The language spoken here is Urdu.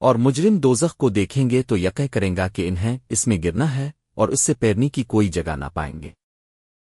اور مجرم دوزخ کو دیکھیں گے تو یقہ کریں گا کہ انہیں اس میں گرنا ہے اور اس سے پیرنی کی کوئی جگہ نہ پائیں گے۔